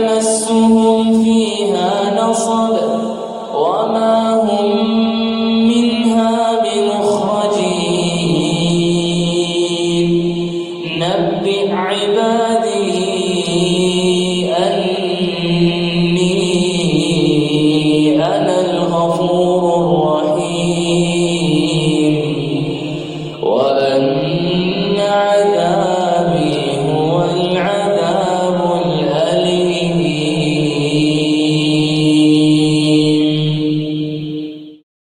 يمسهم فيها نصب وما هم منها بمخرجين نبئ عبادي أني أنا الغفور الرحيم. ولن